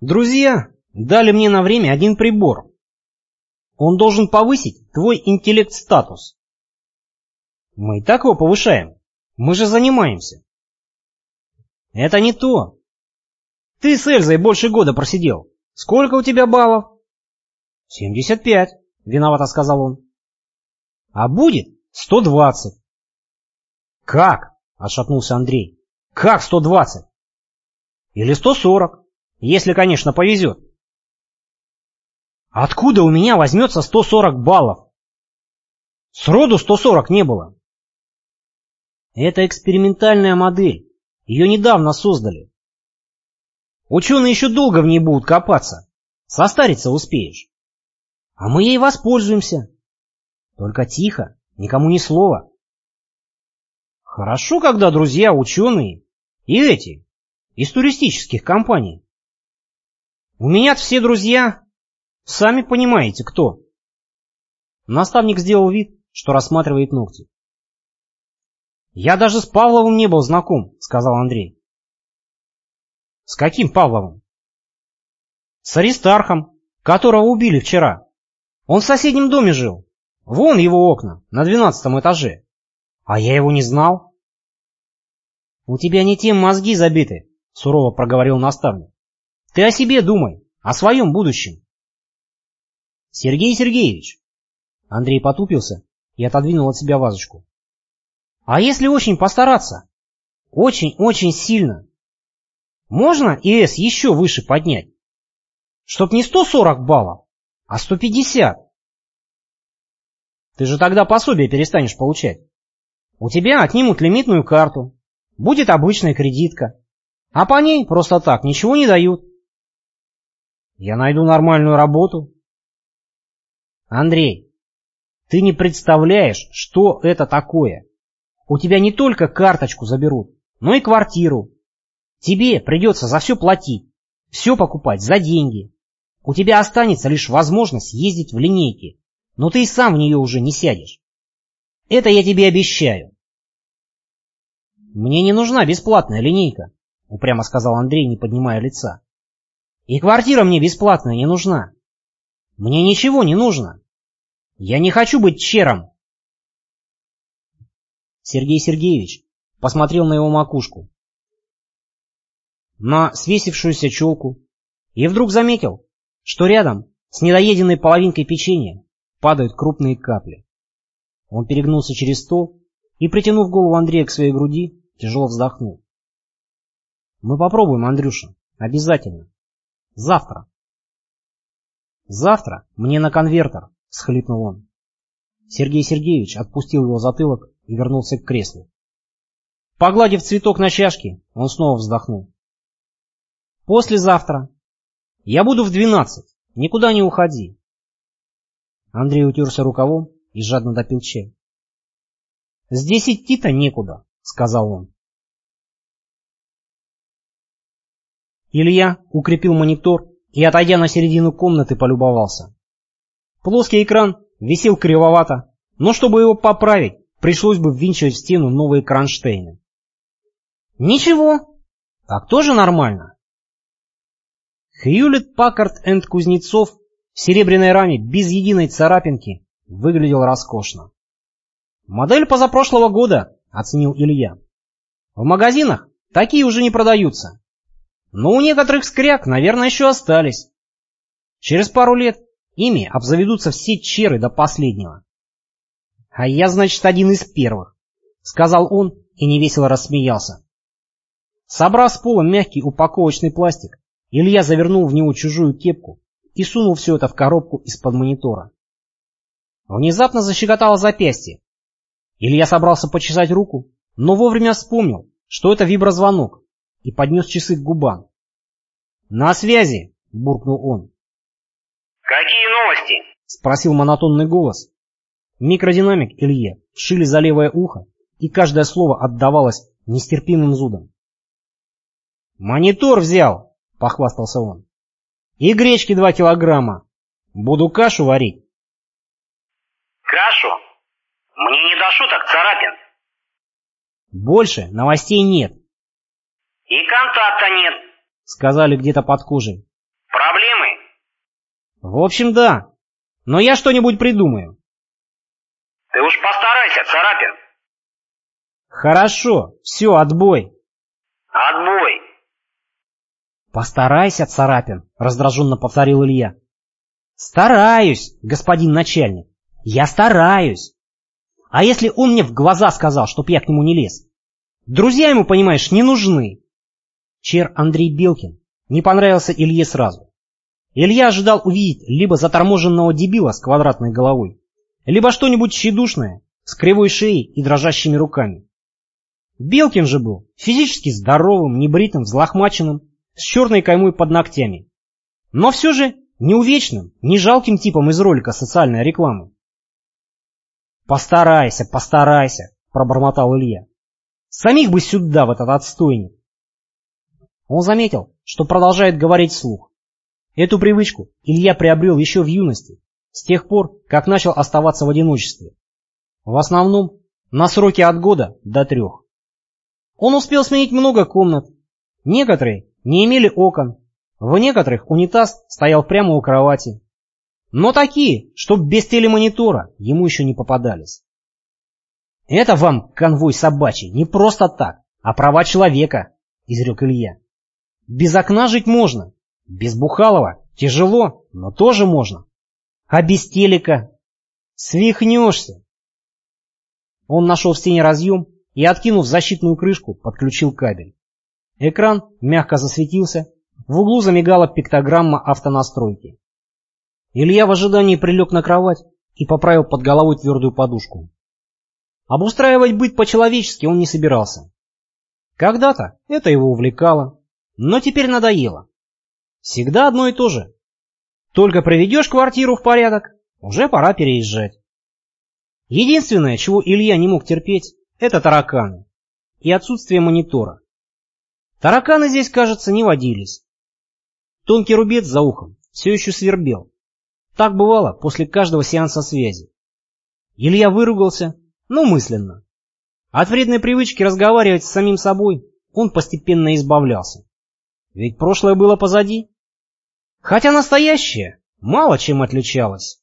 Друзья дали мне на время один прибор. Он должен повысить твой интеллект-статус. Мы и так его повышаем. Мы же занимаемся. Это не то. Ты с Эльзой больше года просидел. Сколько у тебя баллов? Семьдесят пять, виновато сказал он. А будет сто двадцать. Как? Отшатнулся Андрей. Как сто двадцать? Или сто сорок, если, конечно, повезет. Откуда у меня возьмется сто сорок баллов? Сроду сто сорок не было. Это экспериментальная модель. Ее недавно создали. Ученые еще долго в ней будут копаться. Состариться успеешь. А мы ей воспользуемся. Только тихо, никому ни слова. Хорошо, когда друзья ученые и эти, из туристических компаний. У меня все друзья, сами понимаете, кто. Наставник сделал вид, что рассматривает ногти. «Я даже с Павловым не был знаком», — сказал Андрей. «С каким Павловым?» «С Аристархом, которого убили вчера. Он в соседнем доме жил. Вон его окна, на двенадцатом этаже. А я его не знал». «У тебя не тем мозги забиты», — сурово проговорил наставник. «Ты о себе думай, о своем будущем». «Сергей Сергеевич!» Андрей потупился и отодвинул от себя вазочку. А если очень постараться? Очень-очень сильно. Можно ИС еще выше поднять? Чтоб не 140 баллов, а 150. Ты же тогда пособие перестанешь получать. У тебя отнимут лимитную карту. Будет обычная кредитка. А по ней просто так ничего не дают. Я найду нормальную работу. Андрей, ты не представляешь, что это такое. У тебя не только карточку заберут, но и квартиру. Тебе придется за все платить, все покупать за деньги. У тебя останется лишь возможность ездить в линейке, но ты и сам в нее уже не сядешь. Это я тебе обещаю. Мне не нужна бесплатная линейка, упрямо сказал Андрей, не поднимая лица. И квартира мне бесплатная не нужна. Мне ничего не нужно. Я не хочу быть чером, Сергей Сергеевич посмотрел на его макушку, на свесившуюся челку, и вдруг заметил, что рядом с недоеденной половинкой печенья падают крупные капли. Он перегнулся через стол и, притянув голову Андрея к своей груди, тяжело вздохнул. «Мы попробуем, Андрюша, обязательно. Завтра». «Завтра мне на конвертер», — схлипнул он. Сергей Сергеевич отпустил его затылок и вернулся к креслу. Погладив цветок на чашке, он снова вздохнул. «Послезавтра. Я буду в двенадцать. Никуда не уходи». Андрей утерся рукавом и жадно допил чай. «Здесь идти-то некуда», — сказал он. Илья укрепил монитор и, отойдя на середину комнаты, полюбовался. Плоский экран висел кривовато, но чтобы его поправить, пришлось бы ввинчивать в стену новые кронштейны. Ничего, так тоже нормально. Хьюлет Паккард энд Кузнецов в серебряной раме без единой царапинки выглядел роскошно. Модель позапрошлого года, оценил Илья. В магазинах такие уже не продаются. Но у некоторых скряк, наверное, еще остались. Через пару лет ими обзаведутся все черы до последнего. «А я, значит, один из первых», — сказал он и невесело рассмеялся. Собрав с пола мягкий упаковочный пластик, Илья завернул в него чужую кепку и сунул все это в коробку из-под монитора. Внезапно защекотало запястье. Илья собрался почесать руку, но вовремя вспомнил, что это виброзвонок, и поднес часы к губам. «На связи!» — буркнул он. «Какие новости?» — спросил монотонный голос, Микродинамик Илье вшили за левое ухо, и каждое слово отдавалось нестерпимым зудом. «Монитор взял!» — похвастался он. «И гречки два килограмма. Буду кашу варить». «Кашу? Мне не до шуток, царапин». «Больше новостей нет». «И контакта нет», — сказали где-то под кожей. В общем, да. Но я что-нибудь придумаю. Ты уж постарайся, Царапин. Хорошо, все, отбой. Отбой. Постарайся, Царапин, раздраженно повторил Илья. Стараюсь, господин начальник. Я стараюсь. А если он мне в глаза сказал, чтоб я к нему не лез? Друзья ему, понимаешь, не нужны. Чер Андрей Белкин не понравился Илье сразу. Илья ожидал увидеть либо заторможенного дебила с квадратной головой, либо что-нибудь тщедушное, с кривой шеей и дрожащими руками. Белкин же был физически здоровым, небритым, взлохмаченным, с черной каймой под ногтями. Но все же не увечным, не жалким типом из ролика социальной рекламы. «Постарайся, постарайся», — пробормотал Илья. «Самих бы сюда, в этот отстойник». Он заметил, что продолжает говорить вслух. Эту привычку Илья приобрел еще в юности, с тех пор, как начал оставаться в одиночестве. В основном на сроки от года до трех. Он успел сменить много комнат. Некоторые не имели окон, в некоторых унитаз стоял прямо у кровати. Но такие, чтоб без телемонитора, ему еще не попадались. «Это вам, конвой собачий, не просто так, а права человека», — изрек Илья. «Без окна жить можно, без Бухалова тяжело, но тоже можно. А без телека свихнешься». Он нашел в стене разъем и, откинув защитную крышку, подключил кабель. Экран мягко засветился, в углу замигала пиктограмма автонастройки. Илья в ожидании прилег на кровать и поправил под головой твердую подушку. Обустраивать быт по-человечески он не собирался. Когда-то это его увлекало, но теперь надоело. Всегда одно и то же. Только приведешь квартиру в порядок, уже пора переезжать. Единственное, чего Илья не мог терпеть, это тараканы и отсутствие монитора. Тараканы здесь, кажется, не водились. Тонкий рубец за ухом все еще свербел. Так бывало после каждого сеанса связи. Илья выругался, но мысленно. От вредной привычки разговаривать с самим собой он постепенно избавлялся. Ведь прошлое было позади. Хотя настоящее мало чем отличалось.